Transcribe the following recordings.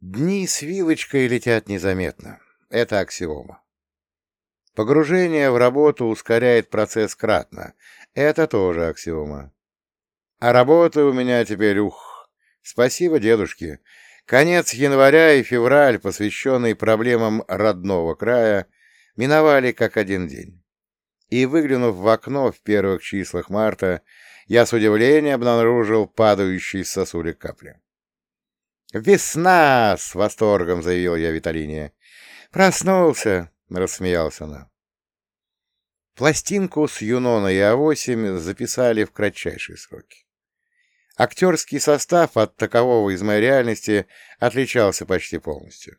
Дни с вилочкой летят незаметно. Это аксиома. Погружение в работу ускоряет процесс кратно. Это тоже аксиома. А работа у меня теперь, ух, спасибо дедушке. Конец января и февраль, посвященные проблемам родного края, миновали как один день. И, выглянув в окно в первых числах марта, я с удивлением обнаружил падающие с сосулек капли. «Весна!» — с восторгом заявил я Виталине. «Проснулся!» — рассмеялась она. Пластинку с Юнона и А8 записали в кратчайшие сроки. Актерский состав от такового из моей реальности отличался почти полностью.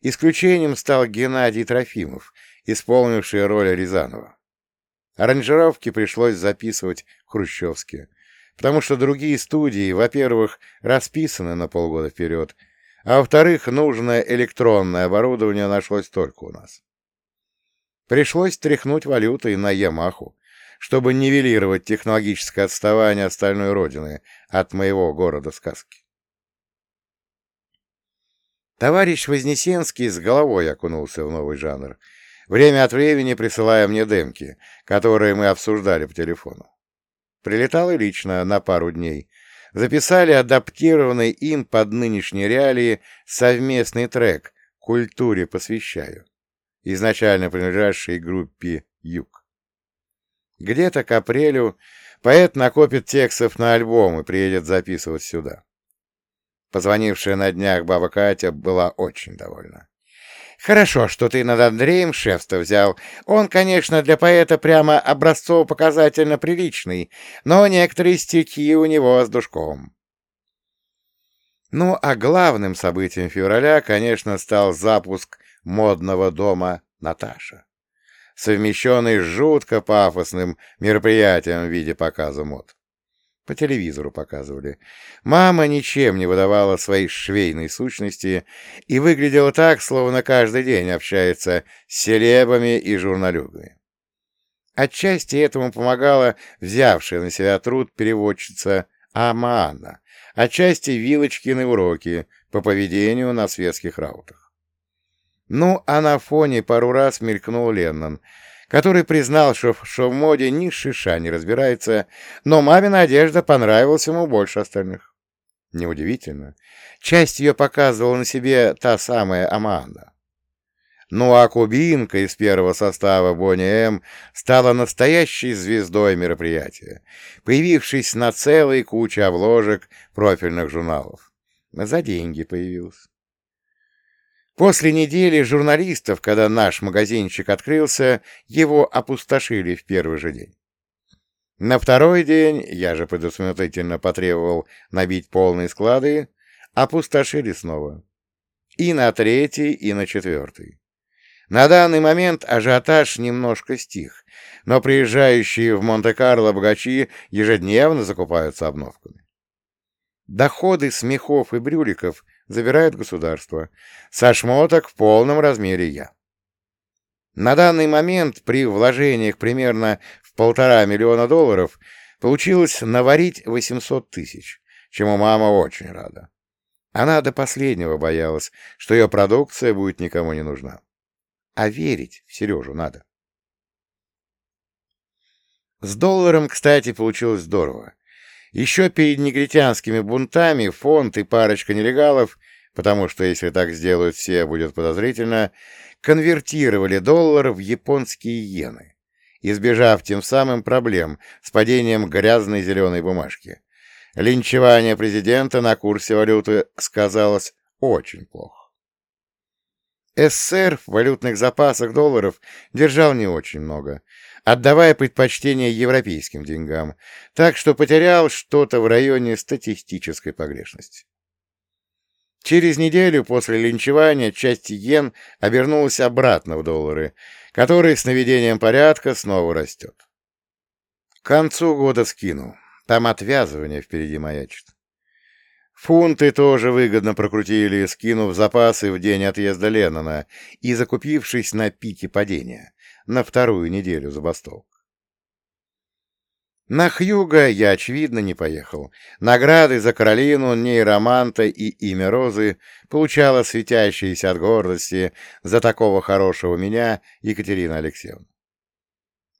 Исключением стал Геннадий Трофимов, исполнивший роль Рязанова. Аранжировки пришлось записывать хрущевские, потому что другие студии, во-первых, расписаны на полгода вперед, а во-вторых, нужное электронное оборудование нашлось только у нас. Пришлось тряхнуть валютой на Ямаху, чтобы нивелировать технологическое отставание остальной родины от моего города сказки. Товарищ Вознесенский с головой окунулся в новый жанр, время от времени присылая мне демки, которые мы обсуждали по телефону. Прилетал и лично на пару дней. Записали адаптированный им под нынешние реалии совместный трек «Культуре посвящаю», изначально принадлежащий группе «Юг». Где-то к апрелю поэт накопит текстов на альбом и приедет записывать сюда. Позвонившая на днях баба Катя была очень довольна. Хорошо, что ты над Андреем шефство взял. Он, конечно, для поэта прямо образцово-показательно приличный, но некоторые стихи у него с душком. Ну, а главным событием февраля, конечно, стал запуск модного дома «Наташа», совмещенный с жутко пафосным мероприятием в виде показа мод. По телевизору показывали. Мама ничем не выдавала своей швейной сущности и выглядела так, словно каждый день общается с селебами и журналюгами. Отчасти этому помогала взявшая на себя труд переводчица Амаанна, отчасти Вилочкины уроки по поведению на светских раутах. Ну, а на фоне пару раз мелькнул Леннон — который признал, что, в моде ни шиша не разбирается, но мамина одежда понравилась ему больше остальных. Неудивительно. Часть ее показывала на себе та самая Аманда. Ну а Кубинка из первого состава Бонни М стала настоящей звездой мероприятия, появившись на целой куче обложек профильных журналов. За деньги появился. После недели журналистов, когда наш магазинчик открылся, его опустошили в первый же день. На второй день, я же предусмотрительно потребовал набить полные склады, опустошили снова. И на третий, и на четвертый. На данный момент ажиотаж немножко стих, но приезжающие в Монте-Карло богачи ежедневно закупаются обновками. Доходы с мехов и брюликов забирает государство. Со шмоток в полном размере я. На данный момент при вложениях примерно в полтора миллиона долларов получилось наварить 800 тысяч, чему мама очень рада. Она до последнего боялась, что ее продукция будет никому не нужна. А верить в Сережу надо. С долларом, кстати, получилось здорово. Еще перед негритянскими бунтами фонд и парочка нелегалов, потому что если так сделают все, будет подозрительно, конвертировали доллар в японские иены, избежав тем самым проблем с падением грязной зеленой бумажки. Линчевание президента на курсе валюты сказалось очень плохо. СССР в валютных запасах долларов держал не очень много, отдавая предпочтение европейским деньгам, так что потерял что-то в районе статистической погрешности. Через неделю после линчевания часть йен обернулась обратно в доллары, который с наведением порядка снова растет. К концу года скину. Там отвязывание впереди маячит. Фунты тоже выгодно прокрутили, скинув запасы в день отъезда Леннона и закупившись на пике падения на вторую неделю забастовок. На Хьюга я, очевидно, не поехал. Награды за Каролину, нейроманта и имя Розы получала светящаяся от гордости за такого хорошего меня Екатерина Алексеевна.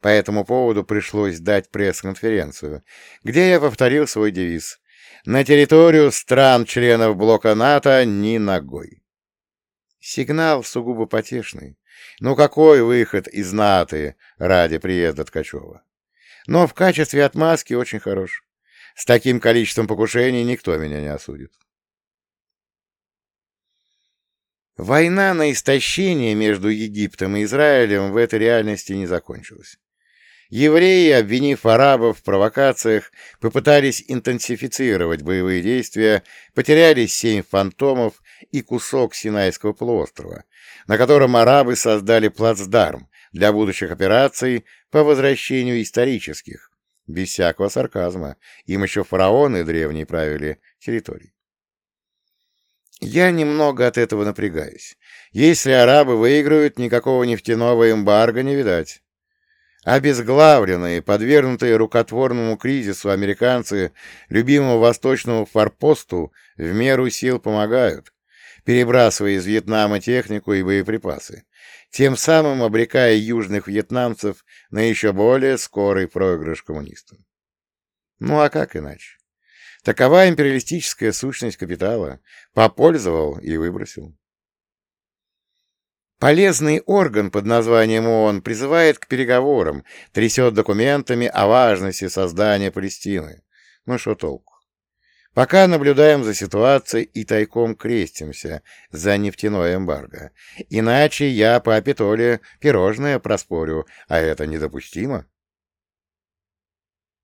По этому поводу пришлось дать пресс-конференцию, где я повторил свой девиз «На территорию стран-членов блока НАТО ни ногой». Сигнал сугубо потешный. Ну какой выход из НАТО ради приезда Ткачева? но в качестве отмазки очень хорош. С таким количеством покушений никто меня не осудит. Война на истощение между Египтом и Израилем в этой реальности не закончилась. Евреи, обвинив арабов в провокациях, попытались интенсифицировать боевые действия, потеряли семь фантомов и кусок Синайского полуострова, на котором арабы создали плацдарм, для будущих операций по возвращению исторических, без всякого сарказма. Им еще фараоны древние правили территорией. Я немного от этого напрягаюсь. Если арабы выиграют, никакого нефтяного эмбарго не видать. Обезглавленные, подвергнутые рукотворному кризису американцы любимому восточному форпосту в меру сил помогают, перебрасывая из Вьетнама технику и боеприпасы тем самым обрекая южных вьетнамцев на еще более скорый проигрыш коммунистам. Ну а как иначе? Такова империалистическая сущность капитала. Попользовал и выбросил. Полезный орган под названием ООН призывает к переговорам, трясет документами о важности создания Палестины. Ну что толку? Пока наблюдаем за ситуацией и тайком крестимся за нефтяное эмбарго. Иначе я по Толе пирожное проспорю, а это недопустимо.